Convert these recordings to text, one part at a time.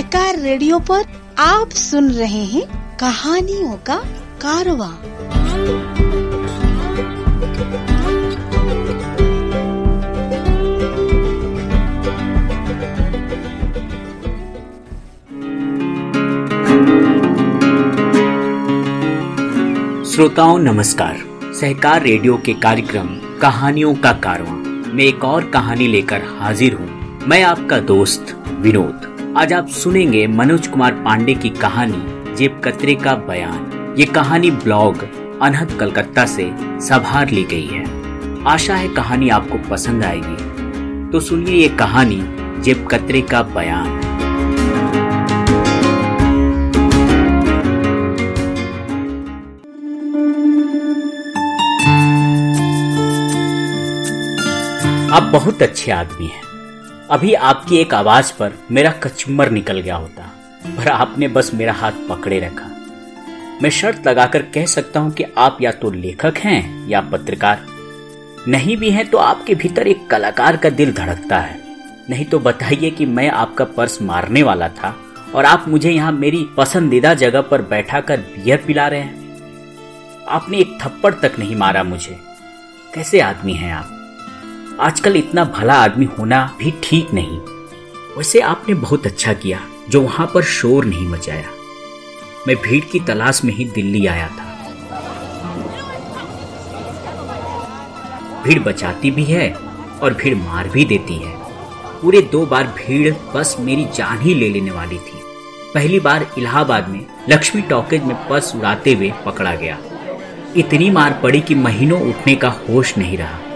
सहकार radio पर आप सुन रहे हैं कहानियों का कारवा। श्रोताओं, नमस्कार। सहकार रेडियो के कार्यक्रम कहानियों का कारवा। में एक और कहानी लेकर हाजिर हूँ। मैं आपका दोस्त विनोद। आज आप सुनेंगे मनोज कुमार पांडे की कहानी, जेब कतरे का बयान। ये कहानी ब्लॉग अनहद कलकत्ता से संभार ली गई है। आशा है कहानी आपको पसंद आएगी। तो सुनिए ये कहानी, जेब कतरे का बयान। आप बहुत अच्छे आदमी हैं। अभी आपकी एक आवाज़ पर मेरा कचुम्बर निकल गया होता, पर आपने बस मेरा हाथ पकड़े रखा। मैं शर्त लगाकर कह सकता हूँ कि आप या तो लेखक हैं या पत्रकार। नहीं भी हैं तो आपके भीतर एक कलाकार का दिल धड़कता है। नहीं तो बताइए कि मैं आपका पर्स मारने वाला था और आप मुझे यहाँ मेरी पसंदीदा जगह पर बैठा कर बियर पिला रहे हैं। आपने एक थप्पड़ तक नहीं मारा मुझे। कैसे आदमी हैं आप? आजकल इतना भला आदमी होना भी ठीक नहीं। वैसे आपने बहुत अच्छा किया, जो वहाँ पर शोर नहीं मचाया। मैं भीड़ की तलाश में ही दिल्ली आया था। भीड़ बचाती भी है और भीड़ मार भी देती है। पूरे दो बार भीड़ बस मेरी जान ही ले लेने वाली थी। पहली बार इलाहाबाद में लक्ष्मी टॉकेज में बस उड़ाते हुए पकड़ा गया। इतनी मार पड़ी कि महीनों उठने का होश नहीं रहा।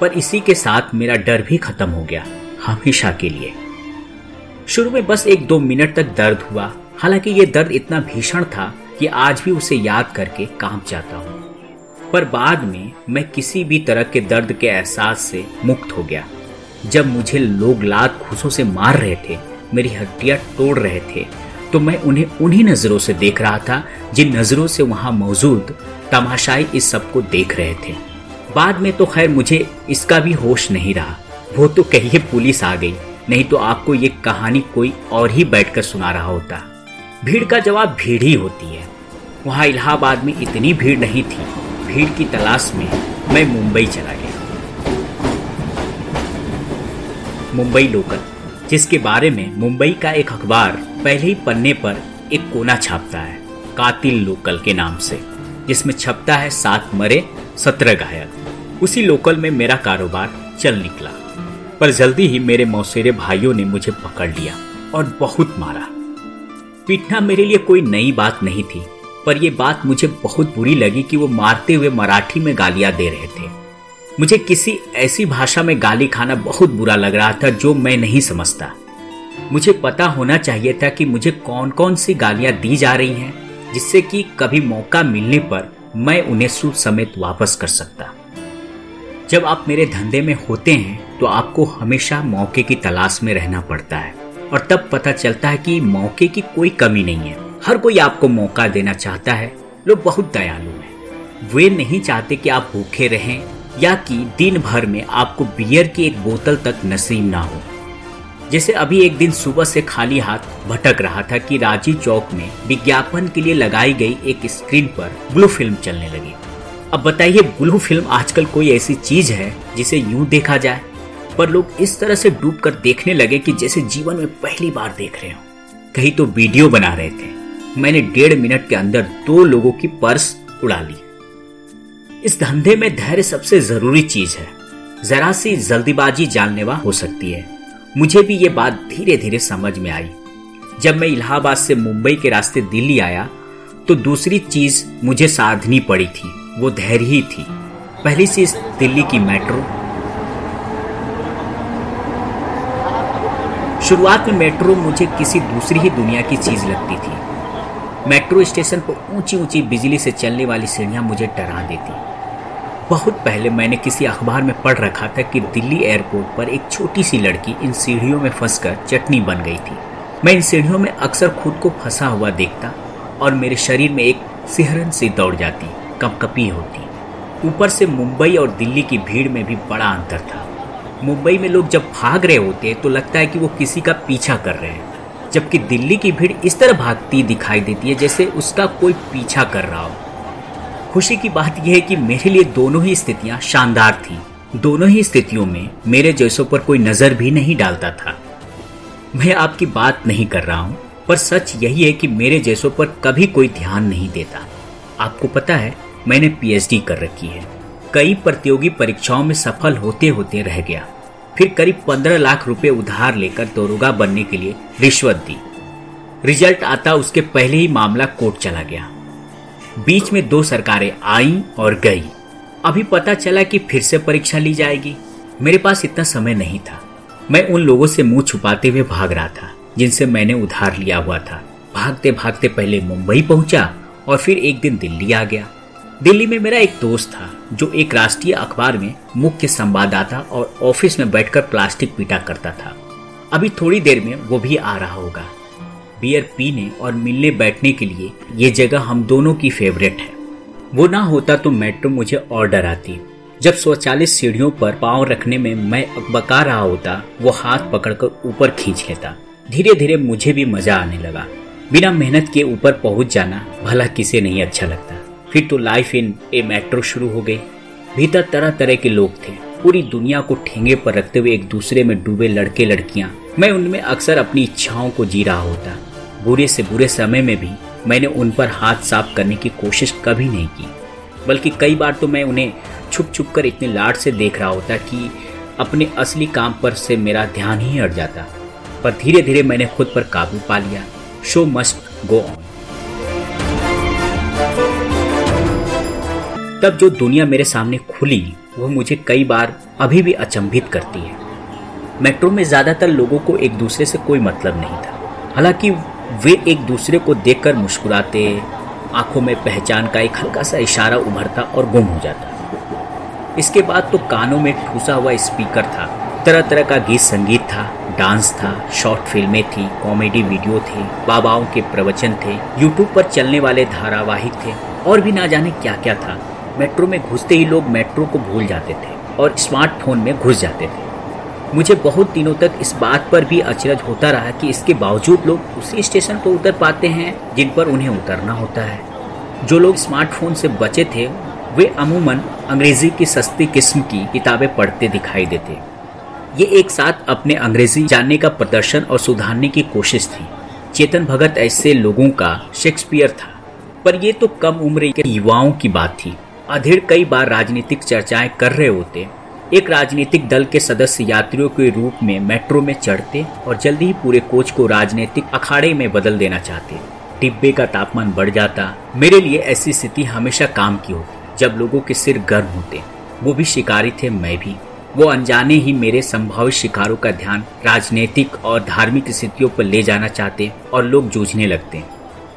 पर इसी के साथ मेरा डर भी खत्म हो गया, हमेशा के लिए। शुरू में बस एक दो मिनट तक दर्द हुआ, हालाँकि ये दर्द इतना भीषण था कि आज भी उसे याद करके काँप जाता हूँ। पर बाद में मैं किसी भी तरह के दर्द के एहसास से मुक्त हो गया। जब मुझे लोग लात घूसों से मार रहे थे, मेरी हड्डियाँ तोड़ रहे थे तो मैं उन्हें उन्हीं नज़रों से देख रहा था, जिन नज़रों से वहाँ मौजूद तमाशाई इस सबको देख रहे थे। बाद में तो खैर मुझे इसका भी होश नहीं रहा। वो तो कहिए पुलिस आ गई, नहीं तो आपको ये कहानी कोई और ही बैठकर सुना रहा होता। भीड़ का जवाब भीड़ ही होती है। वहाँ इलाहाबाद में इतनी भीड़ नहीं थी। भीड़ की तलाश में मैं मुंबई चला गया। मुंबई लोकल, जिसके बारे में मुंबई का एक अखबार पहले ही पन्ने पर एक कोना छापता है, कातिल लोकल के नाम से, जिसमें छपता है सात मरे सत्रह घायल। उसी लोकल में मेरा कारोबार चल निकला। पर जल्दी ही मेरे मौसेरे भाइयों ने मुझे पकड़ लिया और बहुत मारा। पीटना मेरे लिए कोई नई बात नहीं थी, पर यह बात मुझे बहुत बुरी लगी कि वो मारते हुए मराठी में गालियाँ दे रहे थे। मुझे किसी ऐसी भाषा में गाली खाना बहुत बुरा लग रहा था जो मैं नहीं समझता। मुझे पता होना चाहिए था कि मुझे कौन कौन सी गालियाँ दी जा रही हैं, जिससे कि कभी मौका मिलने पर मैं उन्हें सुध समेत वापस कर सकता। जब आप मेरे धंधे में होते हैं तो आपको हमेशा मौके की तलाश में रहना पड़ता है। और तब पता चलता है कि मौके की कोई कमी नहीं है। हर कोई आपको मौका देना चाहता है। लोग बहुत दयालु हैं। वे नहीं चाहते कि आप भूखे रहें, या कि दिन भर में आपको बियर की एक बोतल तक नसीब ना हो। जैसे अभी एक दिन सुबह से खाली हाथ भटक रहा था कि राज़ी चौक में विज्ञापन के लिए लगाई गई एक स्क्रीन पर ब्लू फ़िल्म चलने लगी। अब बताइए, ब्लू फ़िल्म आजकल कोई ऐसी चीज़ है जिसे यूँ देखा जाए? पर लोग इस तरह से डूब कर देखने लगे कि जैसे जीवन में पहली बार देख रहे हो। कहीं तो वीडियो बना रहे थे। मैंने डेढ़ मिनट के अंदर दो लोगों की पर्स उड़ा ली। इस धंधे में धैर्य सबसे ज़रूरी चीज़ है। जरा सी जल्दीबाजी जानलेवा हो सकती है। मुझे भी ये बात धीरे धीरे समझ में आई। जब मैं इलाहाबाद से मुंबई के रास्ते दिल्ली आया तो दूसरी चीज़ मुझे साधनी पड़ी थी, वो धैर्य ही थी। पहली चीज़ दिल्ली की मेट्रो। शुरुआत में मेट्रो मुझे किसी दूसरी ही दुनिया की चीज़ लगती थी। मेट्रो स्टेशन पर ऊँची ऊँची बिजली से चलने वाली सीढ़ियाँ मुझे डरा देती। बहुत पहले मैंने किसी अखबार में पढ़ रखा था कि दिल्ली एयरपोर्ट पर एक छोटी सी लड़की इन सीढ़ियों में फंसकर चटनी बन गई थी। मैं इन सीढ़ियों में अक्सर खुद को फंसा हुआ देखता और मेरे शरीर में एक सिहरन सी दौड़ जाती, कपकपी होती। ऊपर से मुंबई और दिल्ली की भीड़ में भी बड़ा अंतर था। मुंबई में लोग जब भाग रहे होते हैं तो लगता है कि वो किसी का पीछा कर रहे हैं, जबकि दिल्ली की भीड़ इस तरह भागती दिखाई देती है जैसे उसका कोई पीछा कर रहा हो। खुशी की बात यह है कि मेरे लिए दोनों ही स्थितियाँ शानदार थी। दोनों ही स्थितियों में मेरे जैसों पर कोई नज़र भी नहीं डालता था। मैं आपकी बात नहीं कर रहा हूँ, पर सच यही है कि मेरे जैसों पर कभी कोई ध्यान नहीं देता। आपको पता है, मैंने पीएचडी कर रखी है। कई प्रतियोगी परीक्षाओं में सफल होते होते रह गया। फिर करीब पंद्रह लाख रुपए उधार लेकर दरोगा बनने के लिए रिश्वत दी। रिज़ल्ट आता उसके पहले ही मामला कोर्ट चला गया। बीच में दो सरकारें आई और गई। अभी पता चला कि फिर से परीक्षा ली जाएगी। मेरे पास इतना समय नहीं था। मैं उन लोगों से मुँह छुपाते हुए भाग रहा था, जिनसे मैंने उधार लिया हुआ था। भागते भागते पहले मुंबई पहुँचा और फिर एक दिन दिल्ली आ गया। दिल्ली में मेरा एक दोस्त था, जो एक राष्ट्रीय अखबार में मुख्य संवाददाता और ऑफ़िस में बैठकर प्लास्टिक पीटा करता था। अभी थोड़ी देर में वो भी आ रहा होगा। बियर पीने और मिलने बैठने के लिए ये जगह हम दोनों की फेवरेट है। वो ना होता तो मेट्रो मुझे और डराती जब स्वचालित सीढ़ियों पर पाँव रखने में मैं बका रहा होता, वो हाथ पकड़कर ऊपर खींच लेता। धीरे धीरे मुझे भी मज़ा आने लगा। बिना मेहनत के ऊपर पहुँच जाना भला किसे नहीं अच्छा लगता। फिर तो लाइफ इन ए मेट्रो शुरू हो गई। भीतर तरह तरह के लोग थे। पूरी दुनिया को ठेंगे पर रखते हुए एक दूसरे में डूबे लड़के लड़कियाँ मैं उनमें अक्सर अपनी इच्छाओं को जी रहा होता। बुरे से बुरे समय में भी मैंने उन पर हाथ साफ़ करने की कोशिश कभी नहीं की। बल्कि कई बार तो मैं उन्हें छुप छुप कर इतने लाड से देख रहा होता कि अपने असली काम पर से मेरा ध्यान ही हट जाता। पर धीरे धीरे मैंने खुद पर काबू पा लिया। Show must go on. तब जो दुनिया मेरे सामने खुली वो मुझे कई बार अभी भी अचंभित करती है। मेट्रो में ज़्यादातर लोगों को एक दूसरे से कोई मतलब नहीं था। हालाँकि वे एक दूसरे को देखकर मुस्कुराते, आँखों में पहचान का एक हल्का सा इशारा उभरता और गुम हो जाता। इसके बाद तो कानों में ठूसा हुआ स्पीकर था तरह तरह का गीत संगीत था, डांस था, शॉर्ट फ़िल्में थी, कॉमेडी वीडियो थे, बाबाओं के प्रवचन थे, यूट्यूब पर चलने वाले धारावाहिक थे, और भी ना जाने क्या क्या था। मेट्रो में घुसते ही लोग मेट्रो को भूल जाते थे और स्मार्टफ़ोन में घुस जाते थे। मुझे बहुत दिनों तक इस बात पर भी अचरज होता रहा कि इसके बावजूद लोग उसी स्टेशन पर उतर पाते हैं, जिन पर उन्हें उतरना होता है। जो लोग स्मार्टफ़ोन से बचे थे, वे अमूमन अंग्रेज़ी की सस्ती किस्म की किताबें पढ़ते दिखाई देते। ये एक साथ अपने अंग्रेज़ी जानने का प्रदर्शन और सुधारने की कोशिश थी। चेतन भगत ऐसे लोगों का शेक्सपियर था। पर ये तो कम उम्र के युवाओं की बात थी। अधेड़ कई बार राजनीतिक चर्चाएँ कर रहे होते एक राजनीतिक दल के सदस्य यात्रियों के रूप में मेट्रो में चढ़ते और जल्दी ही पूरे कोच को राजनीतिक अखाड़े में बदल देना चाहते। डिब्बे का तापमान बढ़ जाता। मेरे लिए ऐसी स्थिति हमेशा काम की होती, जब लोगों के सिर गर्म होते। वो भी शिकारी थे, मैं भी। वो अनजाने ही मेरे संभावित शिकारों का ध्यान राजनीतिक और धार्मिक स्थितियों पर ले जाना चाहते और लोग जूझने लगते।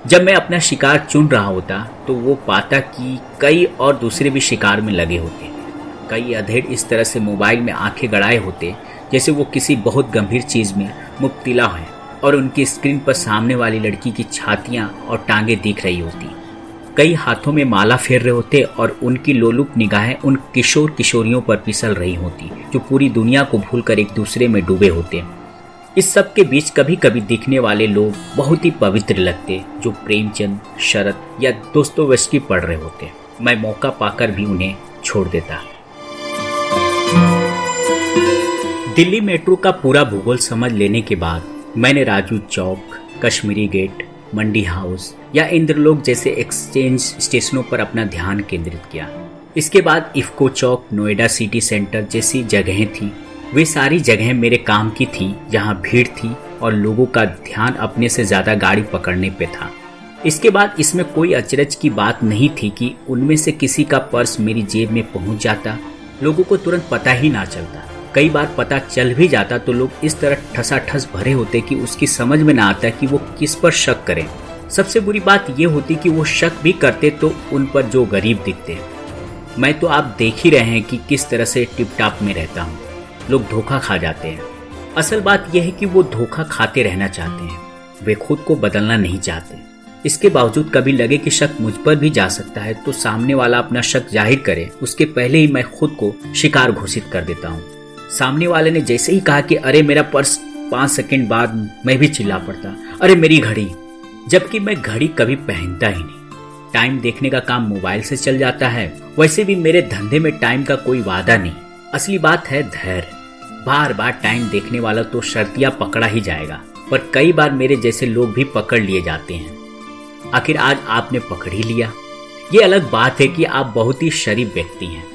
जब मैं अपना शिकार चुन रहा होता तो वो पाता कि कई और दूसरे भी शिकार में लगे होते। कई अधेड़ इस तरह से मोबाइल में आँखें गड़ाए होते, जैसे वो किसी बहुत गंभीर चीज़ में मुब्तिला है और उनकी स्क्रीन पर सामने वाली लड़की की छातियाँ और टांगे दिख रही होती। कई हाथों में माला फेर रहे होते और उनकी लोलुप निगाहें उन किशोर किशोरियों पर फिसल रही होती, जो पूरी दुनिया को भूलकर एक दूसरे में डूबे होते। इस सब के बीच कभी कभी दिखने वाले लोग बहुत ही पवित्र लगते, जो प्रेमचंद शरद या दोस्तों पढ़ रहे होते। मैं मौका पाकर भी उन्हें छोड़ देता। दिल्ली मेट्रो का पूरा भूगोल समझ लेने के बाद मैंने राजू चौक, कश्मीरी गेट, मंडी हाउस या इंद्रलोक जैसे एक्सचेंज स्टेशनों पर अपना ध्यान केंद्रित किया। इसके बाद IFFCO Chowk, Noida city centre जैसी जगहें थी। वे सारी जगहें मेरे काम की थी, जहाँ भीड़ थी और लोगों का ध्यान अपने से ज़्यादा गाड़ी पकड़ने पे था। इसके बाद इसमें कोई अचरज की बात नहीं थी कि उनमें से किसी का पर्स मेरी जेब में पहुँच जाता। लोगों को तुरंत पता ही ना चलता। कई बार पता चल भी जाता तो लोग इस तरह ठसा ठसाठस भरे होते कि उसकी समझ में ना आता कि वो किस पर शक करें। सबसे बुरी बात यह होती कि वो शक भी करते तो उन पर जो गरीब दिखते मैं तो आप देख ही रहे हैं कि किस तरह से टिप टाप में रहता हूँ। लोग धोखा खा जाते हैं। असल बात यह है कि वो धोखा खाते रहना चाहते हैं। वे खुद को बदलना नहीं चाहते। इसके बावजूद कभी लगे कि शक मुझ पर भी जा सकता है तो सामने वाला अपना शक ज़ाहिर करे। उसके पहले ही मैं खुद को शिकार घोषित कर देता हूँ। सामने वाले ने जैसे ही कहा कि अरे मेरा पर्स पाँच सेकंड बाद मैं भी चिल्ला पड़ता। अरे मेरी घड़ी। जबकि मैं घड़ी कभी पहनता ही नहीं। टाइम देखने का काम मोबाइल से चल जाता है। वैसे भी मेरे धंधे में टाइम का कोई वादा नहीं। असली बात है धैर्य। बार बार टाइम देखने वाला तो शर्तिया पकड़ा ही जाएगा। पर कई बार मेरे जैसे लोग भी पकड़ लिए जाते हैं। आखिर आज आपने पकड़ ही लिया। ये अलग बात है कि आप बहुत ही शरीफ व्यक्ति हैं।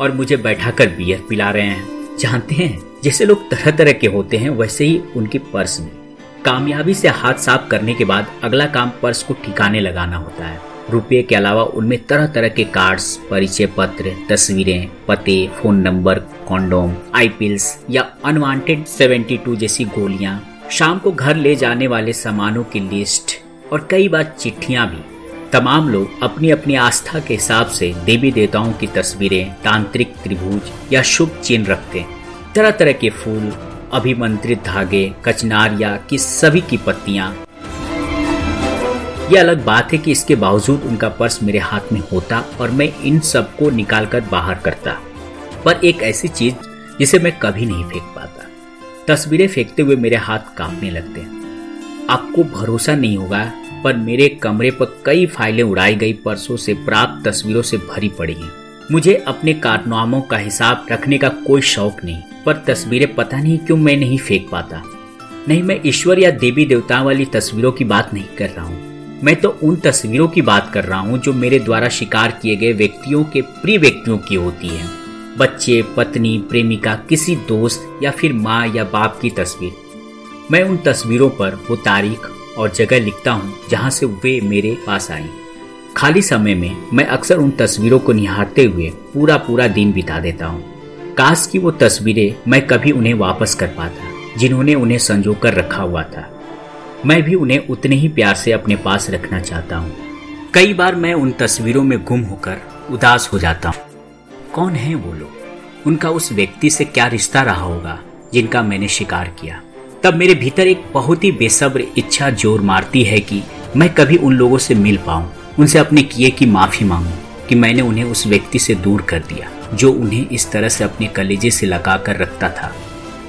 और मुझे बैठाकर बियर पिला रहे हैं। जानते हैं, जैसे लोग तरह तरह के होते हैं, वैसे ही उनकी पर्स में। कामयाबी से हाथ साफ़ करने के बाद अगला काम पर्स को ठिकाने लगाना होता है। रुपये के अलावा उनमें तरह तरह के कार्ड्स, परिचय पत्र, तस्वीरें, पते, phone number, condom, I pills या अनवांटेड 72 जैसी गोलियाँ, शाम को घर ले जाने वाले सामानों की लिस्ट और कई बार चिट्ठियाँ भी। तमाम लोग अपनी अपनी आस्था के हिसाब से देवी देवताओं की तस्वीरें, तांत्रिक त्रिभुज या शुभ चिन्ह रखते हैं। तरह तरह के फूल, अभिमंत्रित धागे, कचनार या की सभी की पत्तियाँ। यह अलग बात है कि इसके बावजूद उनका पर्स मेरे हाथ में होता और मैं इन सबको निकालकर बाहर करता। पर एक ऐसी चीज़ जिसे मैं कभी नहीं फेंक पाता। तस्वीरें फेंकते हुए मेरे हाथ कांपने लगते हैं। आपको भरोसा नहीं होगा पर मेरे कमरे पर कई फाइलें उड़ाई गई, परसों से प्राप्त तस्वीरों से भरी पड़ी हैं। मुझे अपने कारनामों का हिसाब रखने का कोई शौक नहीं, पर तस्वीरें पता नहीं क्यों मैं नहीं फेंक पाता। नहीं, मैं ईश्वर या देवी देवताओं वाली तस्वीरों की बात नहीं कर रहा हूँ। मैं तो उन तस्वीरों की बात कर रहा हूँ जो मेरे द्वारा शिकार किए गए व्यक्तियों के प्रिय व्यक्तियों की होती है। बच्चे, पत्नी, प्रेमिका, किसी दोस्त या फिर माँ या बाप की तस्वीर। मैं उन तस्वीरों पर वो तारीख और जगह लिखता हूँ जहाँ से वे मेरे पास आई। खाली समय में मैं अक्सर उन तस्वीरों को निहारते हुए पूरा पूरा दिन बिता देता हूँ। काश की वो तस्वीरें मैं कभी उन्हें वापस कर पाता, जिन्होंने उन्हें संजो कर रखा हुआ था। मैं भी उन्हें उतने ही प्यार से अपने पास रखना चाहता हूँ। कई बार मैं उन तस्वीरों में गुम होकर उदास हो जाता हूँ। कौन है वो लोग? उनका उस व्यक्ति से क्या रिश्ता रहा होगा, जिनका मैंने शिकार किया? तब मेरे भीतर एक बहुत ही बेसब्र इच्छा ज़ोर मारती है कि मैं कभी उन लोगों से मिल पाऊँ, उनसे अपने किए की माफ़ी मांगू कि मैंने उन्हें उस व्यक्ति से दूर कर दिया, जो उन्हें इस तरह से अपने कलेजे से लगा कर रखता था।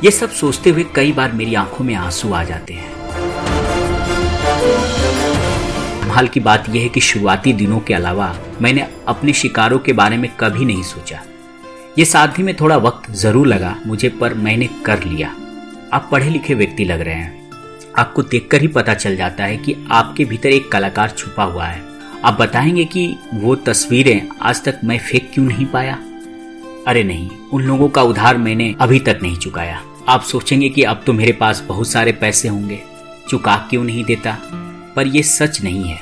ये सब सोचते हुए कई बार मेरी आँखों में आँसू आ जाते हैं। कमाल की बात यह है कि शुरुआती दिनों के अलावा मैंने अपने शिकारों के बारे में कभी नहीं सोचा। ये साधने में थोड़ा वक्त ज़रूर लगा मुझे, पर मैंने कर लिया। आप पढ़े लिखे व्यक्ति लग रहे हैं। आपको देखकर ही पता चल जाता है कि आपके भीतर एक कलाकार छुपा हुआ है। आप बताएँगे कि वो तस्वीरें आज तक मैं फेंक क्यों नहीं पाया? अरे नहीं, उन लोगों का उधार मैंने अभी तक नहीं चुकाया। आप सोचेंगे कि अब तो मेरे पास बहुत सारे पैसे होंगे। चुका क्यों नहीं देता? पर यह सच नहीं है।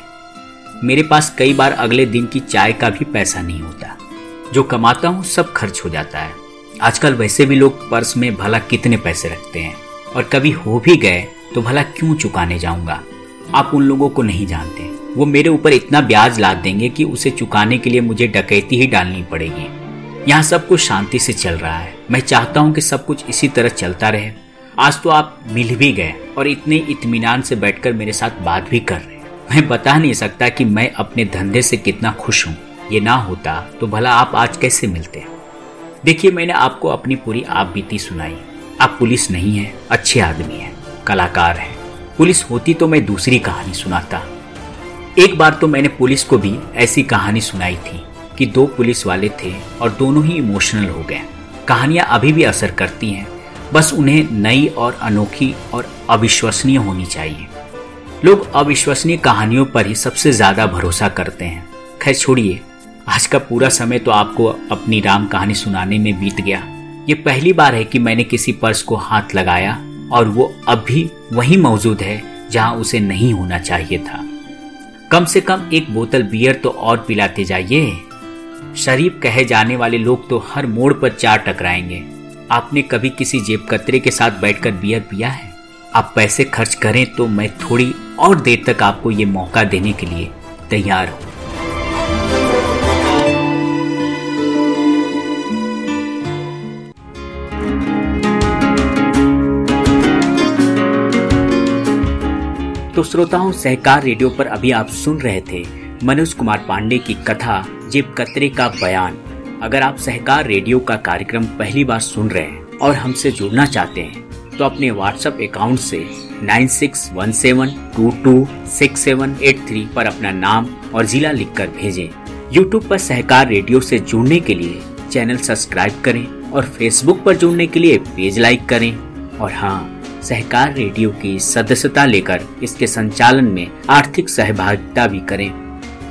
मेरे पास कई बार अगले दिन की चाय का भी पैसा नहीं होता। जो कमाता हूँ, सब खर्च हो जाता है। आजकल वैसे भी लोग पर्स में भला कितने पैसे रखते हैं? और कभी हो भी गए तो भला क्यों चुकाने जाऊँगा? आप उन लोगों को नहीं जानते। वो मेरे ऊपर इतना ब्याज लाद देंगे कि उसे चुकाने के लिए मुझे डकैती ही डालनी पड़ेगी। यहाँ सब कुछ शांति से चल रहा है। मैं चाहता हूँ कि सब कुछ इसी तरह चलता रहे। आज तो आप मिल भी गए और इतने इत्मीनान से बैठकर मेरे साथ बात भी कर रहे मैं बता नहीं सकता कि मैं अपने धंधे से कितना खुश हूँ। ये ना होता तो भला आप आज कैसे मिलते? देखिए, मैंने आपको अपनी पूरी आप बीती सुनाई। आप पुलिस नहीं है, अच्छे आदमी है, कलाकार है। पुलिस होती तो मैं दूसरी कहानी सुनाता। एक बार तो मैंने पुलिस को भी ऐसी कहानी सुनाई थी कि दो पुलिस वाले थे और दोनों ही इमोशनल हो गए। कहानियाँ अभी भी असर करती हैं। बस उन्हें नई और अनोखी और अविश्वसनीय होनी चाहिए। लोग अविश्वसनीय कहानियों पर ही सबसे ज़्यादा भरोसा करते हैं। खैर, छोड़िए। आज का पूरा समय तो आपको अपनी राम कहानी सुनाने में बीत गया। ये पहली बार है कि मैंने किसी पर्स को हाथ लगाया और वो अब भी वही मौजूद है, जहाँ उसे नहीं होना चाहिए था। कम से कम एक बोतल बियर तो और पिलाते जाइए। शरीफ कहे जाने वाले लोग तो हर मोड़ पर चार टकराएँगे। आपने कभी किसी जेब कतरे के साथ बैठकर बियर पिया है? आप पैसे खर्च करें तो मैं थोड़ी और देर तक आपको ये मौका देने के लिए तैयार हूँ। तो श्रोताओं, सहकार रेडियो पर अभी आप सुन रहे थे मनोज कुमार पांडे की कथा, जेब कतरे का बयान अगर आप सहकार रेडियो का कार्यक्रम पहली बार सुन रहे हैं और हमसे जुड़ना चाहते हैं तो अपने व्हाट्सएप अकाउंट से 9617226783 पर अपना नाम और जिला लिखकर भेजें। यूट्यूब पर सहकार रेडियो से जुड़ने के लिए चैनल सब्सक्राइब करें और फेसबुक पर जुड़ने के लिए पेज लाइक करें और हाँ सहकार रेडियो की सदस्यता लेकर इसके संचालन में आर्थिक सहभागिता भी करें।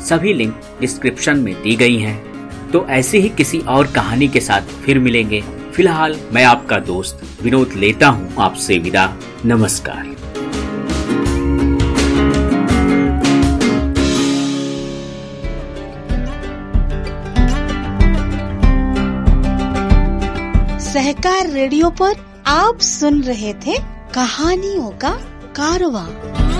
सभी लिंक डिस्क्रिप्शन में दी गई हैं। तो ऐसे ही किसी और कहानी के साथ फिर मिलेंगे। फ़िलहाल मैं आपका दोस्त विनोद लेता हूँ आपसे विदा। नमस्कार। सहकार रेडियो पर आप सुन रहे थे कहानियों का कारवां।